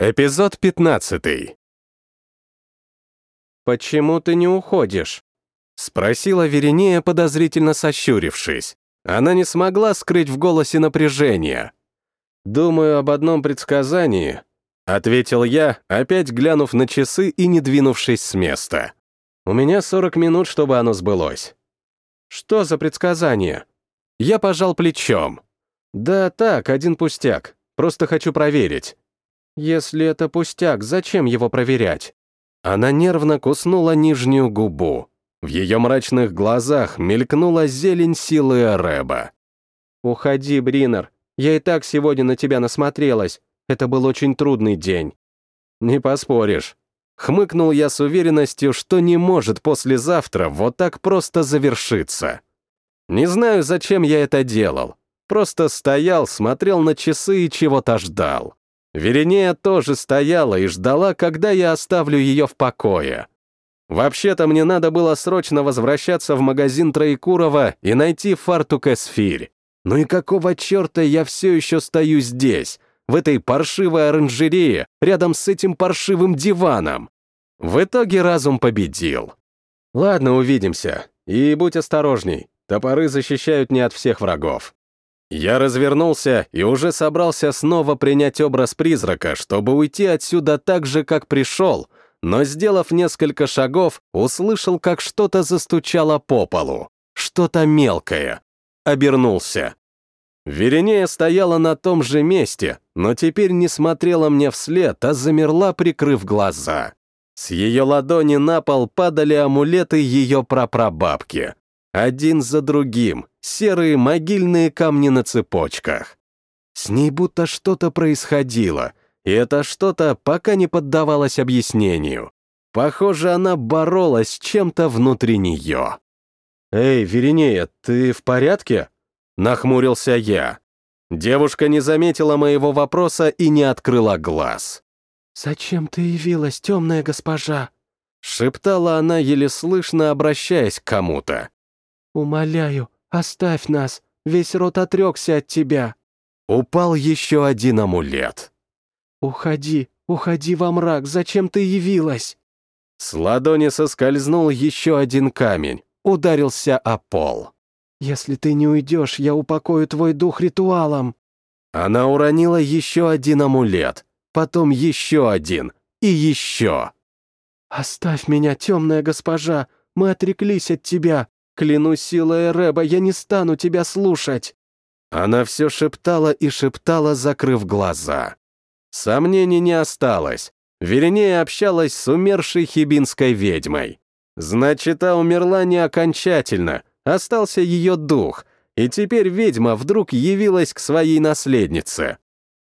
Эпизод 15. «Почему ты не уходишь?» — спросила Веринея, подозрительно сощурившись. Она не смогла скрыть в голосе напряжение. «Думаю об одном предсказании», — ответил я, опять глянув на часы и не двинувшись с места. «У меня 40 минут, чтобы оно сбылось». «Что за предсказание?» Я пожал плечом. «Да так, один пустяк. Просто хочу проверить». «Если это пустяк, зачем его проверять?» Она нервно куснула нижнюю губу. В ее мрачных глазах мелькнула зелень силы Эреба. «Уходи, Бринер. Я и так сегодня на тебя насмотрелась. Это был очень трудный день». «Не поспоришь». Хмыкнул я с уверенностью, что не может послезавтра вот так просто завершиться. Не знаю, зачем я это делал. Просто стоял, смотрел на часы и чего-то ждал. Веринея тоже стояла и ждала, когда я оставлю ее в покое. Вообще-то мне надо было срочно возвращаться в магазин Троекурова и найти фартук Эсфирь. Ну и какого черта я все еще стою здесь, в этой паршивой оранжерее, рядом с этим паршивым диваном? В итоге разум победил. Ладно, увидимся. И будь осторожней, топоры защищают не от всех врагов. Я развернулся и уже собрался снова принять образ призрака, чтобы уйти отсюда так же, как пришел, но, сделав несколько шагов, услышал, как что-то застучало по полу. Что-то мелкое. Обернулся. Веренея стояла на том же месте, но теперь не смотрела мне вслед, а замерла, прикрыв глаза. С ее ладони на пол падали амулеты ее прапрабабки. Один за другим, серые могильные камни на цепочках. С ней будто что-то происходило, и это что-то пока не поддавалось объяснению. Похоже, она боролась с чем-то внутри нее. «Эй, Веринея, ты в порядке?» — нахмурился я. Девушка не заметила моего вопроса и не открыла глаз. «Зачем ты явилась, темная госпожа?» — шептала она, еле слышно обращаясь к кому-то. «Умоляю, оставь нас, весь род отрекся от тебя». Упал еще один амулет. «Уходи, уходи во мрак, зачем ты явилась?» С ладони соскользнул еще один камень, ударился о пол. «Если ты не уйдешь, я упокою твой дух ритуалом». Она уронила еще один амулет, потом еще один и еще. «Оставь меня, темная госпожа, мы отреклись от тебя. Клянусь силой Рэба, я не стану тебя слушать!» Она все шептала и шептала, закрыв глаза. Сомнений не осталось. Вернее, общалась с умершей хибинской ведьмой. Значит, та умерла не окончательно, остался ее дух, и теперь ведьма вдруг явилась к своей наследнице.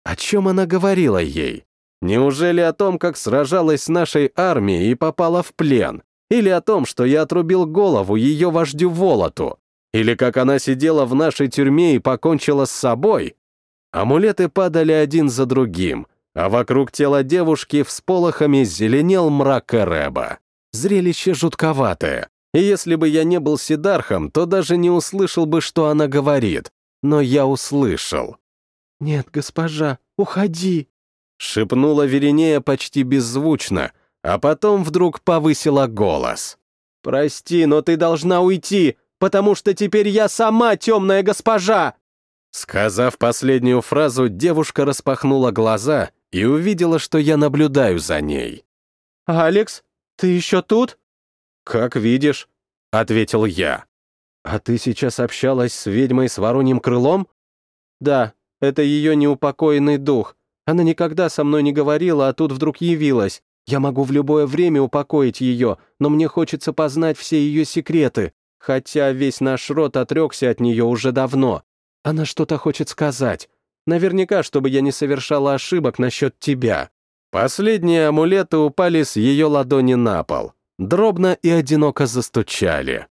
О чем она говорила ей? Неужели о том, как сражалась с нашей армией и попала в плен? Или о том, что я отрубил голову ее вождю Волоту? Или как она сидела в нашей тюрьме и покончила с собой? Амулеты падали один за другим, а вокруг тела девушки всполохами зеленел мрак Эреба. Зрелище жутковатое. И если бы я не был Сидархом, то даже не услышал бы, что она говорит. Но я услышал. «Нет, госпожа, уходи!» Шепнула Веринея почти беззвучно, а потом вдруг повысила голос. «Прости, но ты должна уйти, потому что теперь я сама темная госпожа!» Сказав последнюю фразу, девушка распахнула глаза и увидела, что я наблюдаю за ней. «Алекс, ты еще тут?» «Как видишь», — ответил я. «А ты сейчас общалась с ведьмой с вороньим крылом?» «Да, это ее неупокоенный дух. Она никогда со мной не говорила, а тут вдруг явилась. Я могу в любое время упокоить ее, но мне хочется познать все ее секреты, хотя весь наш род отрекся от нее уже давно. Она что-то хочет сказать. Наверняка, чтобы я не совершала ошибок насчет тебя». Последние амулеты упали с ее ладони на пол. Дробно и одиноко застучали.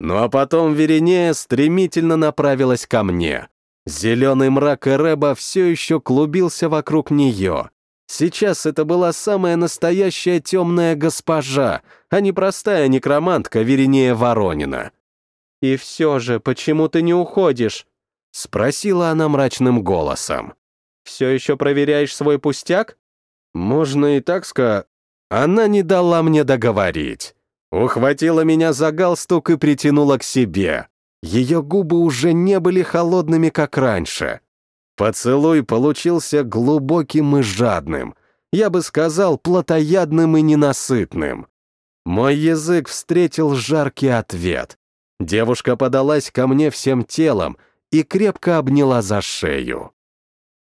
Ну а потом Веринея стремительно направилась ко мне. Зеленый мрак Эреба все еще клубился вокруг нее. Сейчас это была самая настоящая темная госпожа, а не простая некромантка Веринея Воронина. «И все же, почему ты не уходишь?» — спросила она мрачным голосом. «Все еще проверяешь свой пустяк?» Можно и так сказать. Она не дала мне договорить. Ухватила меня за галстук и притянула к себе. Ее губы уже не были холодными, как раньше. Поцелуй получился глубоким и жадным. Я бы сказал, плотоядным и ненасытным. Мой язык встретил жаркий ответ. Девушка подалась ко мне всем телом и крепко обняла за шею.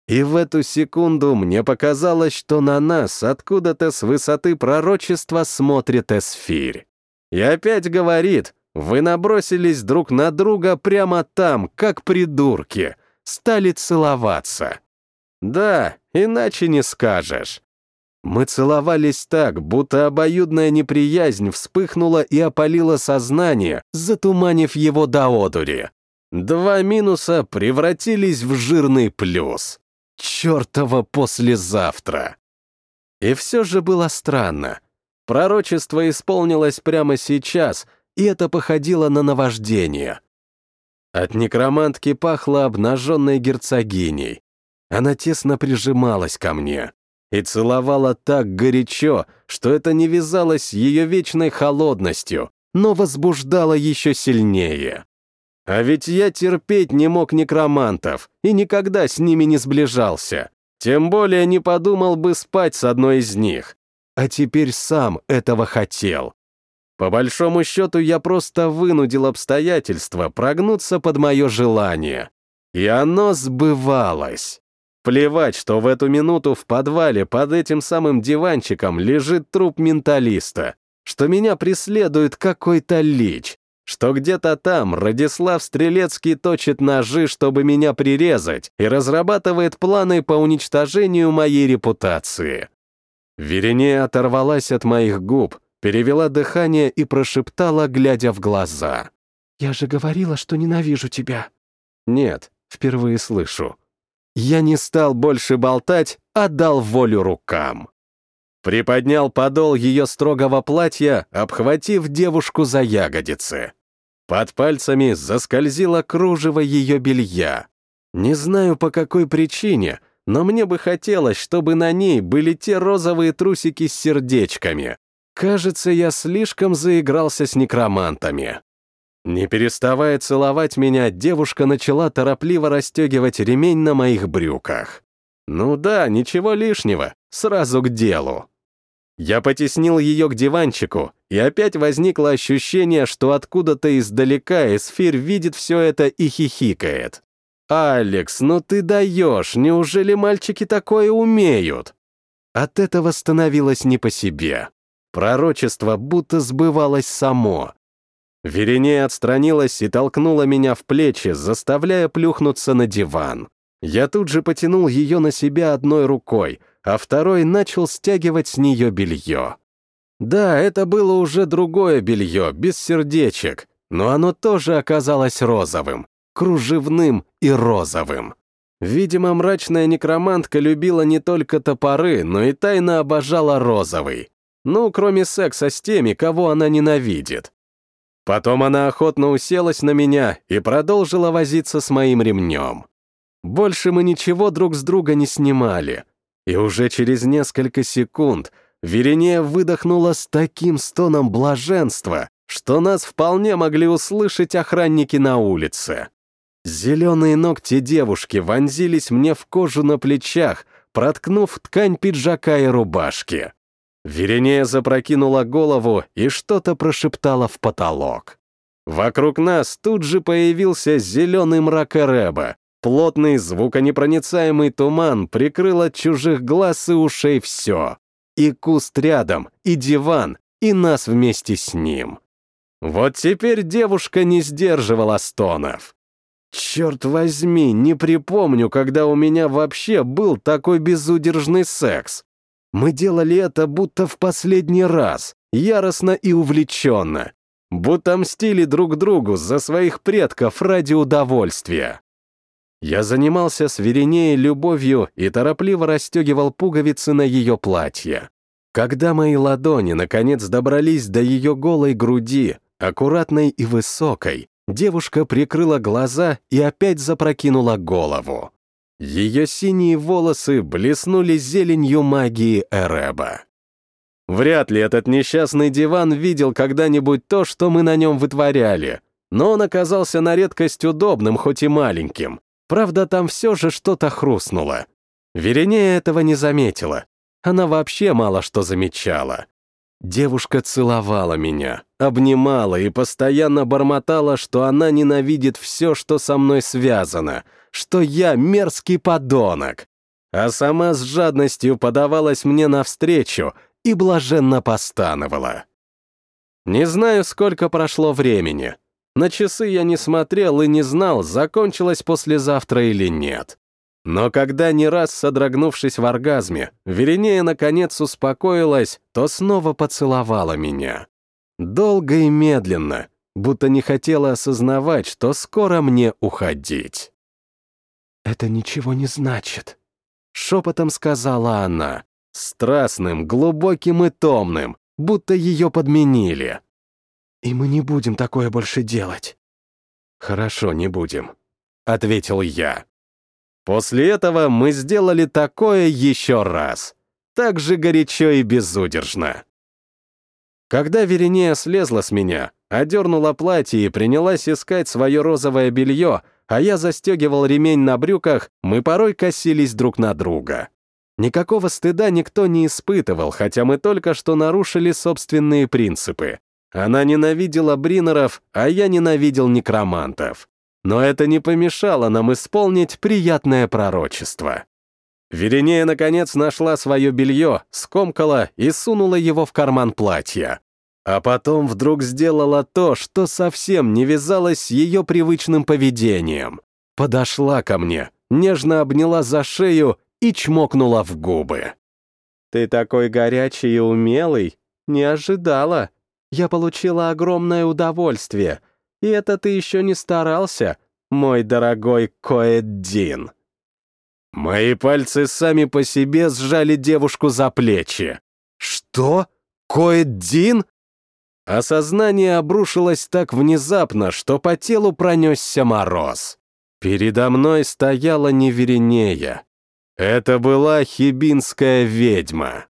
И в эту секунду мне показалось, что на нас откуда-то с высоты пророчества смотрит Эсфирь. И опять говорит, вы набросились друг на друга прямо там, как придурки, стали целоваться. Да, иначе не скажешь. Мы целовались так, будто обоюдная неприязнь вспыхнула и опалила сознание, затуманив его до одури. Два минуса превратились в жирный плюс. Чёртово послезавтра. И все же было странно. Пророчество исполнилось прямо сейчас, и это походило на наваждение. От некромантки пахло обнаженной герцогиней. Она тесно прижималась ко мне и целовала так горячо, что это не вязалось ее вечной холодностью, но возбуждало еще сильнее. А ведь я терпеть не мог некромантов и никогда с ними не сближался. Тем более не подумал бы спать с одной из них. А теперь сам этого хотел. По большому счету, я просто вынудил обстоятельства прогнуться под мое желание. И оно сбывалось. Плевать, что в эту минуту в подвале под этим самым диванчиком лежит труп менталиста, что меня преследует какой-то лич, что где-то там Радислав Стрелецкий точит ножи, чтобы меня прирезать, и разрабатывает планы по уничтожению моей репутации. Веренея оторвалась от моих губ, перевела дыхание и прошептала, глядя в глаза. «Я же говорила, что ненавижу тебя». «Нет, впервые слышу». Я не стал больше болтать, а дал волю рукам. Приподнял подол ее строгого платья, обхватив девушку за ягодицы. Под пальцами заскользило кружево ее белья. Не знаю по какой причине, но мне бы хотелось, чтобы на ней были те розовые трусики с сердечками. Кажется, я слишком заигрался с некромантами. Не переставая целовать меня, девушка начала торопливо расстегивать ремень на моих брюках. Ну да, ничего лишнего, сразу к делу. Я потеснил ее к диванчику, и опять возникло ощущение, что откуда-то издалека Эсфир видит все это и хихикает. «Алекс, ну ты даешь, неужели мальчики такое умеют?» От этого становилось не по себе. Пророчество будто сбывалось само. Веренея отстранилась и толкнула меня в плечи, заставляя плюхнуться на диван. Я тут же потянул ее на себя одной рукой — а второй начал стягивать с нее белье. Да, это было уже другое белье, без сердечек, но оно тоже оказалось розовым, кружевным и розовым. Видимо, мрачная некромантка любила не только топоры, но и тайно обожала розовый. Ну, кроме секса с теми, кого она ненавидит. Потом она охотно уселась на меня и продолжила возиться с моим ремнем. Больше мы ничего друг с друга не снимали, и уже через несколько секунд Веренея выдохнула с таким стоном блаженства, что нас вполне могли услышать охранники на улице. Зеленые ногти девушки вонзились мне в кожу на плечах, проткнув ткань пиджака и рубашки. Веренея запрокинула голову и что-то прошептала в потолок. Вокруг нас тут же появился зеленый мрак Эреба, Плотный, звуконепроницаемый туман прикрыл от чужих глаз и ушей все. И куст рядом, и диван, и нас вместе с ним. Вот теперь девушка не сдерживала стонов. Черт возьми, не припомню, когда у меня вообще был такой безудержный секс. Мы делали это будто в последний раз, яростно и увлеченно, будто мстили друг другу за своих предков ради удовольствия. Я занимался с Веренеей любовью и торопливо расстегивал пуговицы на ее платье. Когда мои ладони наконец добрались до ее голой груди, аккуратной и высокой, девушка прикрыла глаза и опять запрокинула голову. Ее синие волосы блеснули зеленью магии Эреба. Вряд ли этот несчастный диван видел когда-нибудь то, что мы на нем вытворяли, но он оказался на редкость удобным, хоть и маленьким. Правда, там все же что-то хрустнуло. Веренея этого не заметила. Она вообще мало что замечала. Девушка целовала меня, обнимала и постоянно бормотала, что она ненавидит все, что со мной связано, что я мерзкий подонок. А сама с жадностью подавалась мне навстречу и блаженно постановала. Не знаю, сколько прошло времени. На часы я не смотрел и не знал, закончилось послезавтра или нет. Но когда не раз содрогнувшись в оргазме, Веринея наконец успокоилась, то снова поцеловала меня. Долго и медленно, будто не хотела осознавать, что скоро мне уходить. «Это ничего не значит», — шепотом сказала она, страстным, глубоким и томным, будто ее подменили. «И мы не будем такое больше делать». «Хорошо, не будем», — ответил я. После этого мы сделали такое еще раз. Так же горячо и безудержно. Когда Веринея слезла с меня, одернула платье и принялась искать свое розовое белье, а я застегивал ремень на брюках, мы порой косились друг на друга. Никакого стыда никто не испытывал, хотя мы только что нарушили собственные принципы. Она ненавидела Бринеров, а я ненавидел некромантов. Но это не помешало нам исполнить приятное пророчество. Веренея, наконец, нашла свое белье, скомкала и сунула его в карман платья. А потом вдруг сделала то, что совсем не вязалось с ее привычным поведением. Подошла ко мне, нежно обняла за шею и чмокнула в губы. «Ты такой горячий и умелый. Не ожидала. Я получила огромное удовольствие. И это ты еще не старался, мой дорогой Коэддин». Мои пальцы сами по себе сжали девушку за плечи. «Что? Коэддин?» Осознание обрушилось так внезапно, что по телу пронесся мороз. Передо мной стояла Неверенея. Это была хибинская ведьма.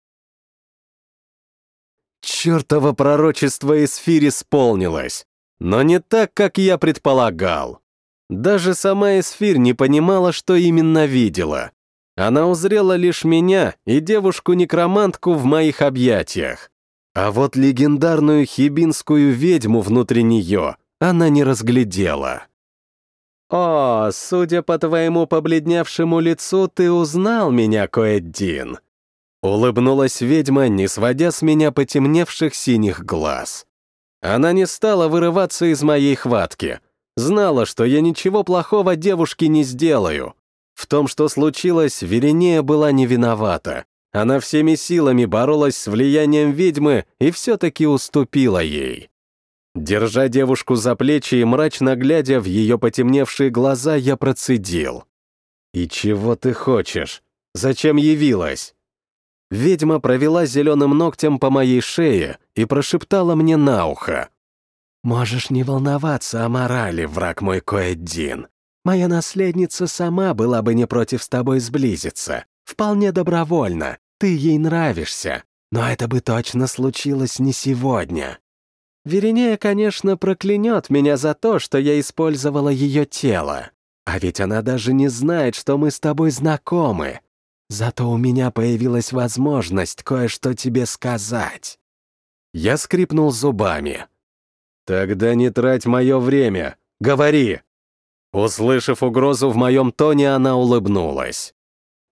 Чертово пророчество Эсфирь исполнилось, но не так, как я предполагал. Даже сама Эсфирь не понимала, что именно видела. Она узрела лишь меня и девушку-некромантку в моих объятиях. А вот легендарную хибинскую ведьму внутри нее она не разглядела. «О, судя по твоему побледневшему лицу, ты узнал меня, Коэддин!» Улыбнулась ведьма, не сводя с меня потемневших синих глаз. Она не стала вырываться из моей хватки. Знала, что я ничего плохого девушке не сделаю. В том, что случилось, Веренея была не виновата. Она всеми силами боролась с влиянием ведьмы и все-таки уступила ей. Держа девушку за плечи и мрачно глядя в ее потемневшие глаза, я процедил. «И чего ты хочешь? Зачем явилась?» Ведьма провела зеленым ногтем по моей шее и прошептала мне на ухо. «Можешь не волноваться о морали, враг мой Коэддин. Моя наследница сама была бы не против с тобой сблизиться. Вполне добровольно, ты ей нравишься. Но это бы точно случилось не сегодня. Веринея, конечно, проклянет меня за то, что я использовала ее тело. А ведь она даже не знает, что мы с тобой знакомы. Зато у меня появилась возможность кое-что тебе сказать». Я скрипнул зубами. «Тогда не трать мое время. Говори!» Услышав угрозу в моем тоне, она улыбнулась.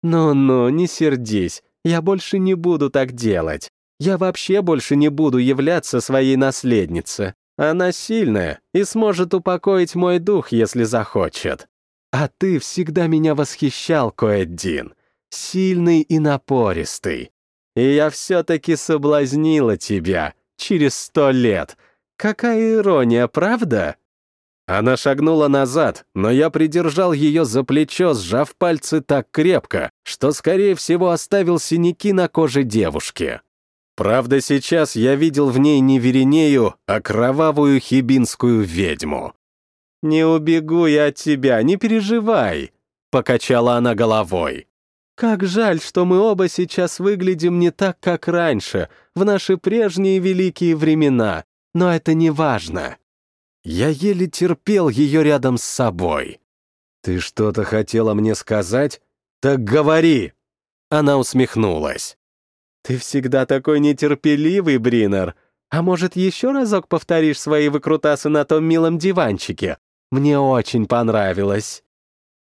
«Ну-ну, не сердись. Я больше не буду так делать. Я вообще больше не буду являться своей наследнице. Она сильная и сможет упокоить мой дух, если захочет. А ты всегда меня восхищал, Коэддин. Сильный и напористый. И я все-таки соблазнила тебя через сто лет. Какая ирония, правда?» Она шагнула назад, но я придержал ее за плечо, сжав пальцы так крепко, что, скорее всего, оставил синяки на коже девушки. Правда, сейчас я видел в ней не Веринею, а кровавую хибинскую ведьму. «Не убегу я от тебя, не переживай!» покачала она головой. «Как жаль, что мы оба сейчас выглядим не так, как раньше, в наши прежние великие времена, но это не важно». Я еле терпел ее рядом с собой. «Ты что-то хотела мне сказать? Так говори!» Она усмехнулась. «Ты всегда такой нетерпеливый, Бринер. А может, еще разок повторишь свои выкрутасы на том милом диванчике? Мне очень понравилось».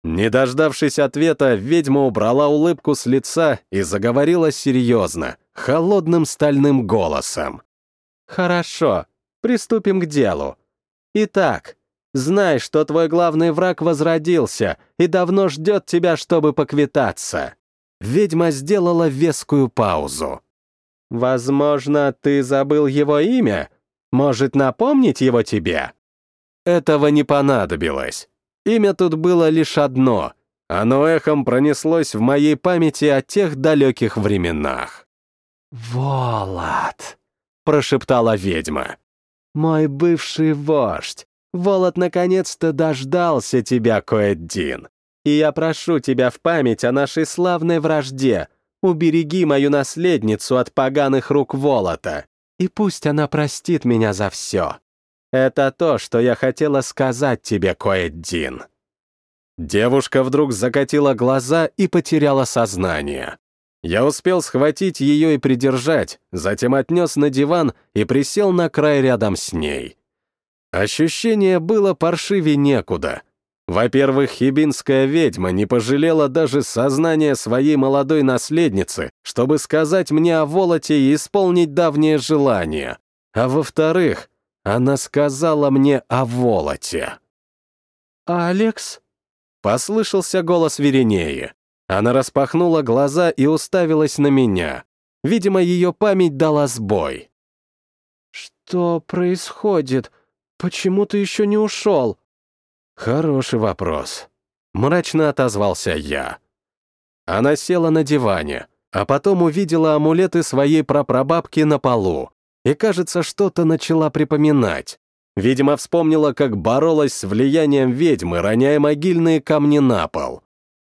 Не дождавшись ответа, ведьма убрала улыбку с лица и заговорила серьезно, холодным стальным голосом. «Хорошо, приступим к делу. Итак, знай, что твой главный враг возродился и давно ждет тебя, чтобы поквитаться». Ведьма сделала вескую паузу. «Возможно, ты забыл его имя? Может, напомнить его тебе?» Этого не понадобилось. Имя тут было лишь одно. Оно эхом пронеслось в моей памяти о тех далеких временах. «Волод», — прошептала ведьма. «Мой бывший вождь, Волод наконец-то дождался тебя, Коэддин. И я прошу тебя в память о нашей славной вражде. Убереги мою наследницу от поганых рук Волота, и пусть она простит меня за все. Это то, что я хотела сказать тебе, Коэддин». Девушка вдруг закатила глаза и потеряла сознание. Я успел схватить ее и придержать, затем отнес на диван и присел на край рядом с ней. Ощущение было паршивее некуда. Во-первых, хибинская ведьма не пожалела даже сознания своей молодой наследницы, чтобы сказать мне о Волоте и исполнить давнее желание. А во-вторых, она сказала мне о Волоте. «Алекс?» Послышался голос Веринеи. Она распахнула глаза и уставилась на меня. Видимо, ее память дала сбой. «Что происходит? Почему ты еще не ушел?» «Хороший вопрос», — мрачно отозвался я. Она села на диване, а потом увидела амулеты своей прапрабабки на полу и, кажется, что-то начала припоминать. Видимо, вспомнила, как боролась с влиянием ведьмы, роняя могильные камни на пол.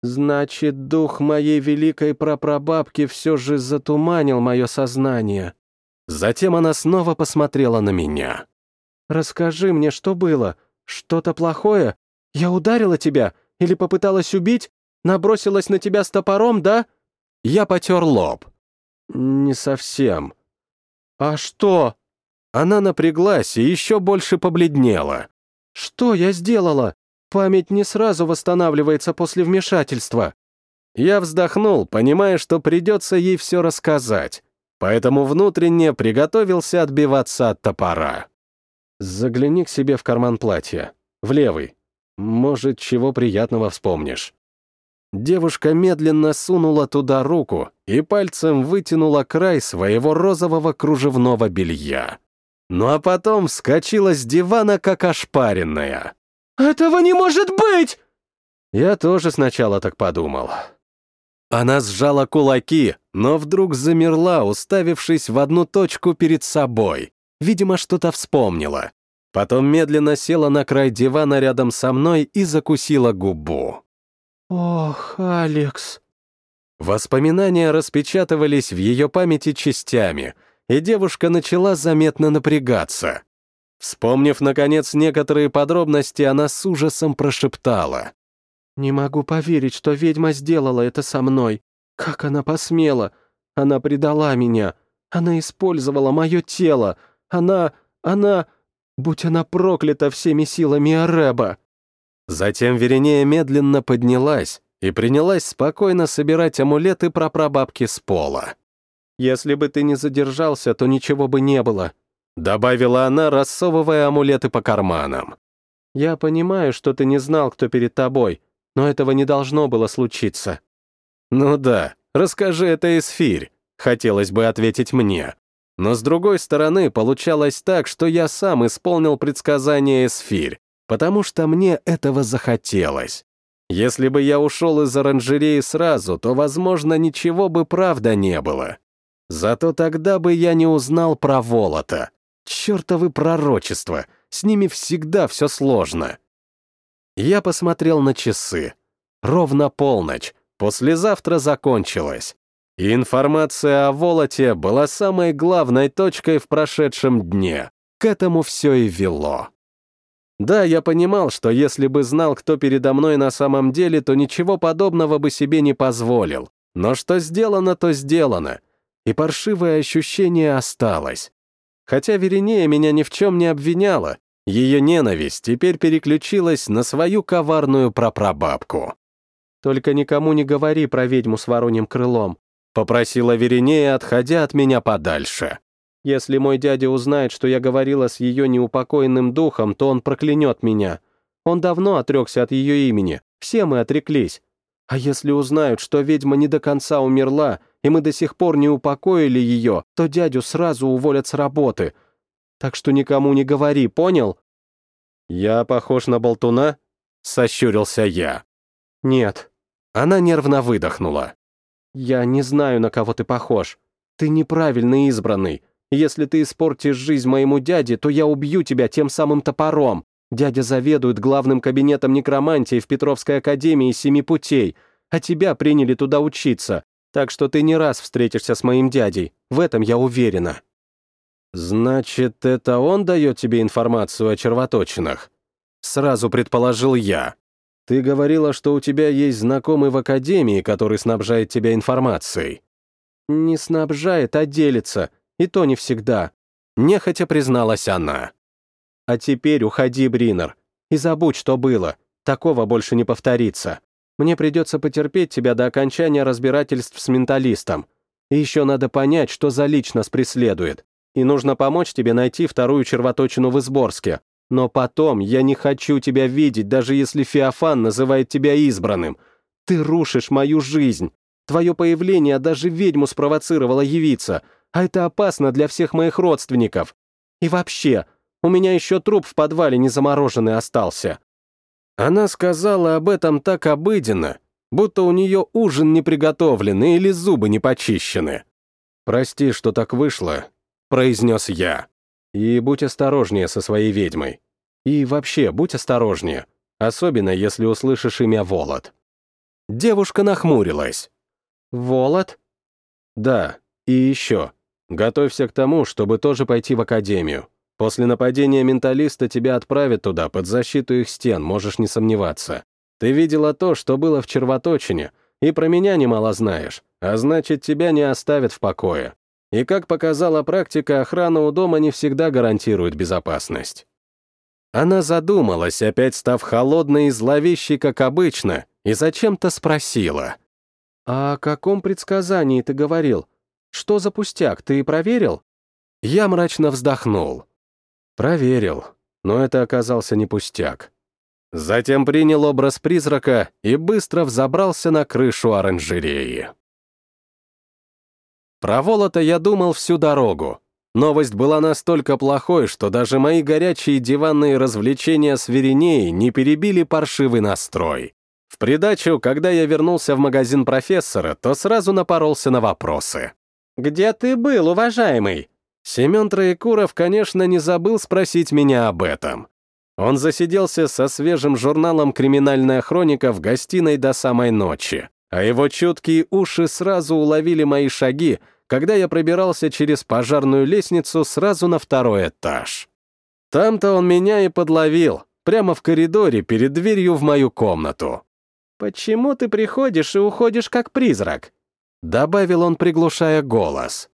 «Значит, дух моей великой прапрабабки все же затуманил мое сознание». Затем она снова посмотрела на меня. «Расскажи мне, что было? Что-то плохое? Я ударила тебя? Или попыталась убить? Набросилась на тебя с топором, да?» Я потер лоб. «Не совсем», «А что?» Она напряглась и еще больше побледнела. «Что я сделала? Память не сразу восстанавливается после вмешательства». Я вздохнул, понимая, что придется ей все рассказать, поэтому внутренне приготовился отбиваться от топора. «Загляни к себе в карман платья. В левый. Может, чего приятного вспомнишь». Девушка медленно сунула туда руку и пальцем вытянула край своего розового кружевного белья. Ну а потом вскочила с дивана, как ошпаренная. «Этого не может быть!» Я тоже сначала так подумал. Она сжала кулаки, но вдруг замерла, уставившись в одну точку перед собой. Видимо, что-то вспомнила. Потом медленно села на край дивана рядом со мной и закусила губу. «Ох, Алекс...» Воспоминания распечатывались в ее памяти частями, и девушка начала заметно напрягаться. Вспомнив, наконец, некоторые подробности, она с ужасом прошептала. «Не могу поверить, что ведьма сделала это со мной. Как она посмела? Она предала меня. Она использовала мое тело. Она... она... Будь она проклята всеми силами Ареба!» Затем Веринея медленно поднялась и принялась спокойно собирать амулеты прапрабабки с пола. «Если бы ты не задержался, то ничего бы не было», добавила она, рассовывая амулеты по карманам. «Я понимаю, что ты не знал, кто перед тобой, но этого не должно было случиться». «Ну да, расскажи это Эсфирь», хотелось бы ответить мне. Но с другой стороны, получалось так, что я сам исполнил предсказание Эсфирь, потому что мне этого захотелось. Если бы я ушел из оранжереи сразу, то, возможно, ничего бы правда не было. Зато тогда бы я не узнал про Волота. Чертовы пророчества, с ними всегда все сложно. Я посмотрел на часы. ровно полночь, послезавтра закончилась. И информация о Волоте была самой главной точкой в прошедшем дне. К этому все и вело. Да, я понимал, что если бы знал, кто передо мной на самом деле, то ничего подобного бы себе не позволил. Но что сделано, то сделано. И паршивое ощущение осталось. Хотя Веринея меня ни в чем не обвиняла, ее ненависть теперь переключилась на свою коварную прапрабабку. «Только никому не говори про ведьму с вороньим крылом», попросила Веринея, отходя от меня подальше. Если мой дядя узнает, что я говорила с ее неупокоенным духом, то он проклянет меня. Он давно отрекся от ее имени, все мы отреклись. А если узнают, что ведьма не до конца умерла, и мы до сих пор не упокоили ее, то дядю сразу уволят с работы. Так что никому не говори, понял? Я похож на болтуна? Сощурился я. Нет. Она нервно выдохнула. Я не знаю, на кого ты похож. Ты неправильно избранный. Если ты испортишь жизнь моему дяде, то я убью тебя тем самым топором. Дядя заведует главным кабинетом некромантии в Петровской академии Семи Путей, а тебя приняли туда учиться, так что ты не раз встретишься с моим дядей, в этом я уверена». «Значит, это он дает тебе информацию о червоточинах?» Сразу предположил я. «Ты говорила, что у тебя есть знакомый в академии, который снабжает тебя информацией». «Не снабжает, а делится. И то не всегда», — нехотя призналась она. «А теперь уходи, Бринер, и забудь, что было. Такого больше не повторится. Мне придется потерпеть тебя до окончания разбирательств с менталистом. И еще надо понять, что за лич преследует. И нужно помочь тебе найти вторую червоточину в Изборске. Но потом я не хочу тебя видеть, даже если Феофан называет тебя избранным. Ты рушишь мою жизнь. Твое появление даже ведьму спровоцировало явиться, а это опасно для всех моих родственников. И вообще, у меня еще труп в подвале не замороженный остался». Она сказала об этом так обыденно, будто у нее ужин не приготовлен или зубы не почищены. «Прости, что так вышло», — произнес я. «И будь осторожнее со своей ведьмой. И вообще, будь осторожнее, особенно если услышишь имя Волод». Девушка нахмурилась. «Волод?» «Да, и еще. Готовься к тому, чтобы тоже пойти в академию. После нападения менталиста тебя отправят туда, под защиту их стен, можешь не сомневаться. Ты видела то, что было в червоточине, и про меня немало знаешь, а значит, тебя не оставят в покое. И как показала практика, охрана у дома не всегда гарантирует безопасность. Она задумалась, опять став холодной и зловещей, как обычно, и зачем-то спросила. «А «О каком предсказании ты говорил? Что за пустяк, ты проверил?» Я мрачно вздохнул. Проверил, но это оказался не пустяк. Затем принял образ призрака и быстро взобрался на крышу оранжереи. Про Волота я думал всю дорогу. Новость была настолько плохой, что даже мои горячие диванные развлечения с Веринеей не перебили паршивый настрой. В придачу, когда я вернулся в магазин профессора, то сразу напоролся на вопросы. «Где ты был, уважаемый?» Семен Троекуров, конечно, не забыл спросить меня об этом. Он засиделся со свежим журналом «Криминальная хроника» в гостиной до самой ночи, а его чуткие уши сразу уловили мои шаги, когда я пробирался через пожарную лестницу сразу на второй этаж. Там-то он меня и подловил, прямо в коридоре перед дверью в мою комнату. «Почему ты приходишь и уходишь как призрак?» Добавил он, приглушая голос.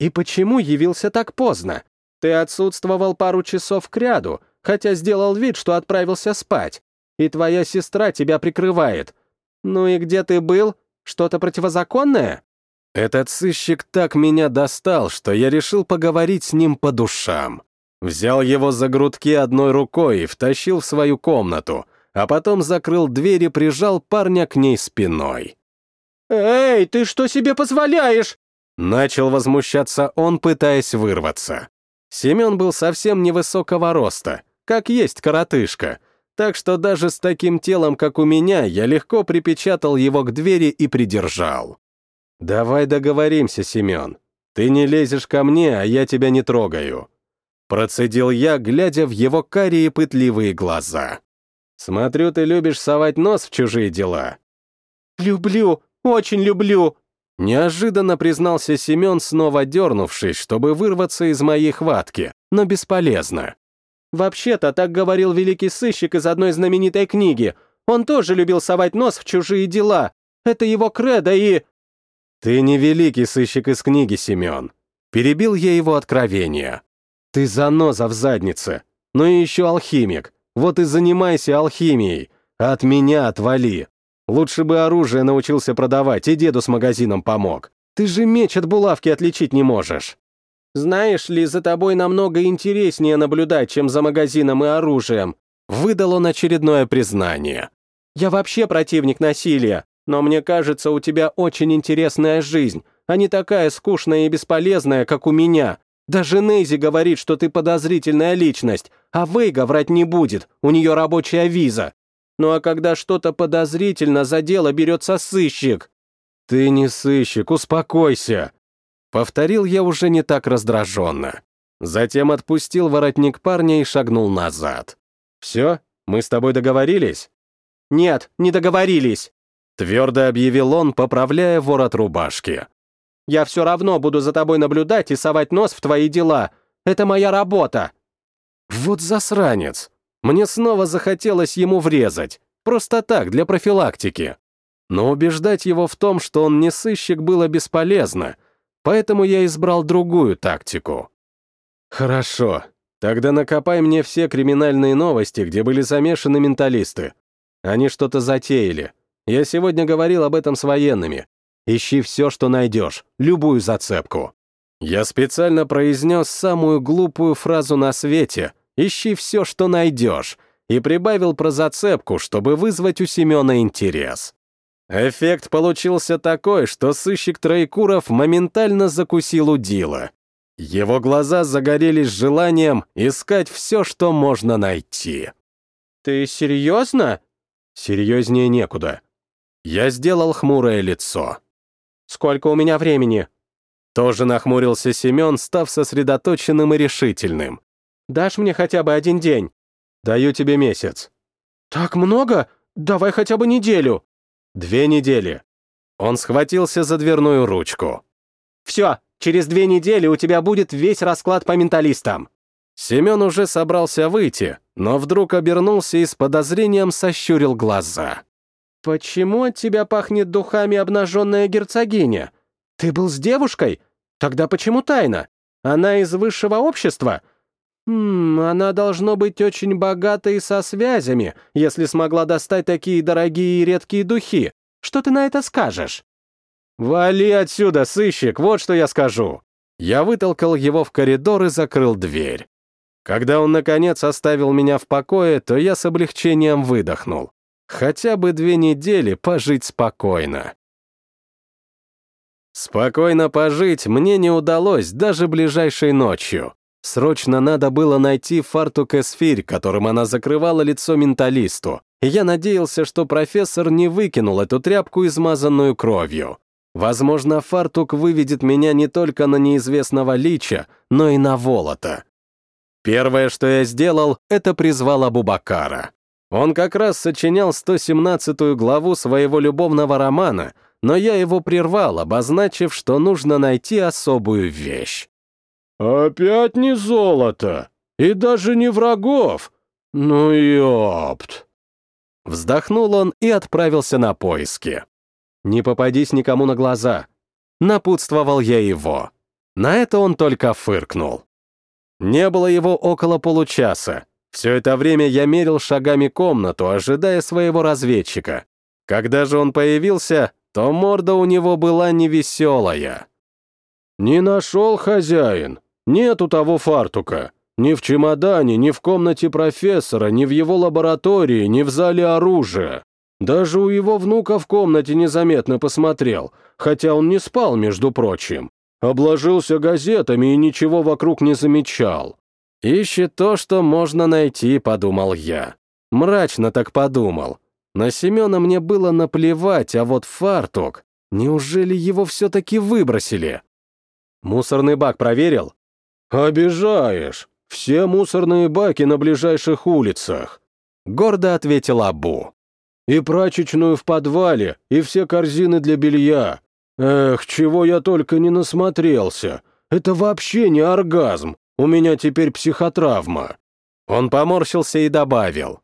«И почему явился так поздно? Ты отсутствовал пару часов кряду, хотя сделал вид, что отправился спать. И твоя сестра тебя прикрывает. Ну и где ты был? Что-то противозаконное?» Этот сыщик так меня достал, что я решил поговорить с ним по душам. Взял его за грудки одной рукой и втащил в свою комнату, а потом закрыл дверь и прижал парня к ней спиной. «Эй, ты что себе позволяешь?» Начал возмущаться он, пытаясь вырваться. Семен был совсем невысокого роста, как есть коротышка, так что даже с таким телом, как у меня, я легко припечатал его к двери и придержал. «Давай договоримся, Семен. Ты не лезешь ко мне, а я тебя не трогаю». Процедил я, глядя в его карие пытливые глаза. «Смотрю, ты любишь совать нос в чужие дела. «Люблю, очень люблю!» Неожиданно признался Семен, снова дернувшись, чтобы вырваться из моей хватки, но бесполезно. «Вообще-то так говорил великий сыщик из одной знаменитой книги. Он тоже любил совать нос в чужие дела. Это его кредо и...» «Ты не великий сыщик из книги, Семен». Перебил я его откровение. «Ты заноза в заднице. Ну и еще алхимик. Вот и занимайся алхимией. От меня отвали. Лучше бы оружие научился продавать, и деду с магазином помог. Ты же меч от булавки отличить не можешь. Знаешь ли, за тобой намного интереснее наблюдать, чем за магазином и оружием. Выдал он очередное признание. Я вообще противник насилия, но мне кажется, у тебя очень интересная жизнь, а не такая скучная и бесполезная, как у меня. Даже Нейзи говорит, что ты подозрительная личность, а Вейга врать не будет, у нее рабочая виза. Ну а когда что-то подозрительно за дело берется сыщик? Ты не сыщик, успокойся. Повторил я уже не так раздраженно. Затем отпустил воротник парня и шагнул назад. «Все? Мы с тобой договорились?» «Нет, не договорились», — твердо объявил он, поправляя ворот рубашки. «Я все равно буду за тобой наблюдать и совать нос в твои дела. Это моя работа». «Вот засранец. Мне снова захотелось ему врезать. Просто так, для профилактики. Но убеждать его в том, что он не сыщик, было бесполезно, поэтому я избрал другую тактику. «Хорошо, тогда накопай мне все криминальные новости, где были замешаны менталисты. Они что-то затеяли. Я сегодня говорил об этом с военными. Ищи все, что найдешь, любую зацепку». Я специально произнес самую глупую фразу на свете — ищи все, что найдешь, и прибавил про зацепку, чтобы вызвать у Семена интерес. Эффект получился такой, что сыщик Троекуров моментально закусил удила. Его глаза загорелись желанием искать все, что можно найти. «Ты серьезно?» «Серьезнее некуда». Я сделал хмурое лицо. «Сколько у меня времени?» Тоже нахмурился Семен, став сосредоточенным и решительным. Дашь мне хотя бы один день?» «Даю тебе месяц». «Так много? Давай хотя бы неделю». «Две недели». Он схватился за дверную ручку. «Все, через две недели у тебя будет весь расклад по менталистам». Семен уже собрался выйти, но вдруг обернулся и с подозрением сощурил глаза. «Почему от тебя пахнет духами обнаженная герцогиня? Ты был с девушкой? Тогда почему тайна? Она из высшего общества? «Хм, она должно быть очень богатой и со связями, если смогла достать такие дорогие и редкие духи. Что ты на это скажешь?» «Вали отсюда, сыщик, вот что я скажу!» Я вытолкал его в коридор и закрыл дверь. Когда он, наконец, оставил меня в покое, то я с облегчением выдохнул. Хотя бы две недели пожить спокойно. Спокойно пожить мне не удалось даже ближайшей ночью. Срочно надо было найти фартук-эсфирь, которым она закрывала лицо менталисту. я надеялся, что профессор не выкинул эту тряпку, измазанную кровью. Возможно, фартук выведет меня не только на неизвестного лича, но и на Волота. Первое, что я сделал, это призвал Абубакара. Он как раз сочинял 117-ю главу своего любовного романа, но я его прервал, обозначив, что нужно найти особую вещь. «Опять не золото! И даже не врагов! Ну ёпт!» Вздохнул он и отправился на поиски. «Не попадись никому на глаза!» Напутствовал я его. На это он только фыркнул. Не было его около получаса. Все это время я мерил шагами комнату, ожидая своего разведчика. Когда же он появился, то морда у него была невеселая. «Не нашел хозяин», Нету того фартука. Ни в чемодане, ни в комнате профессора, ни в его лаборатории, ни в зале оружия. Даже у его внука в комнате незаметно посмотрел, хотя он не спал, между прочим. Обложился газетами и ничего вокруг не замечал. «Ищет то, что можно найти», — подумал я. Мрачно так подумал. На Семена мне было наплевать, а вот фартук... Неужели его все-таки выбросили? Мусорный бак проверил? «Обижаешь! Все мусорные баки на ближайших улицах!» — гордо ответил Абу. И прачечную в подвале, и все корзины для белья. Эх, чего я только не насмотрелся. Это вообще не оргазм. У меня теперь психотравма». Он поморщился и добавил.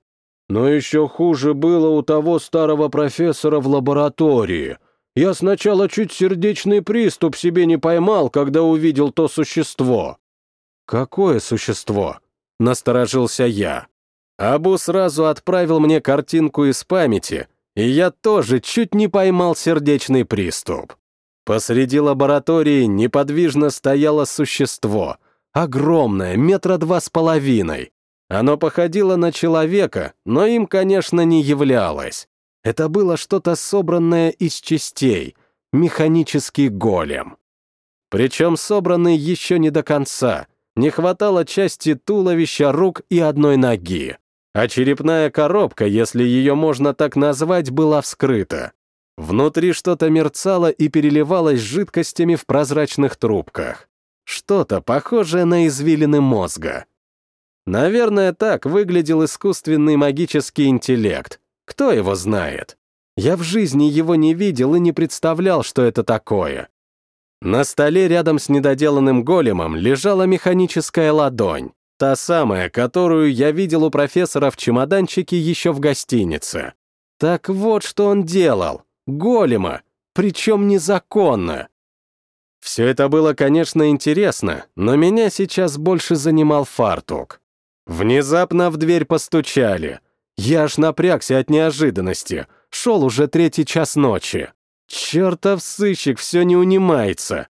«Но еще хуже было у того старого профессора в лаборатории. Я сначала чуть сердечный приступ себе не поймал, когда увидел то существо». «Какое существо?» — насторожился я. Абу сразу отправил мне картинку из памяти, и я тоже чуть не поймал сердечный приступ. Посреди лаборатории неподвижно стояло существо, огромное, метра два с половиной. Оно походило на человека, но им, конечно, не являлось. Это было что-то собранное из частей, механический голем. Причем собранный еще не до конца, не хватало части туловища, рук и одной ноги. А черепная коробка, если ее можно так назвать, была вскрыта. Внутри что-то мерцало и переливалось жидкостями в прозрачных трубках. Что-то похожее на извилины мозга. Наверное, так выглядел искусственный магический интеллект. Кто его знает? Я в жизни его не видел и не представлял, что это такое. На столе рядом с недоделанным големом лежала механическая ладонь, та самая, которую я видел у профессора в чемоданчике еще в гостинице. Так вот, что он делал. Голема. Причем незаконно. Все это было, конечно, интересно, но меня сейчас больше занимал фартук. Внезапно в дверь постучали. Я аж напрягся от неожиданности. Шел уже третий час ночи. Чертов сыщик все не унимается.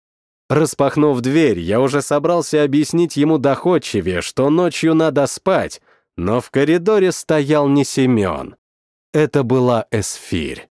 Распахнув дверь, я уже собрался объяснить ему доходчивее, что ночью надо спать, но в коридоре стоял не Семен. Это была Эсфирь.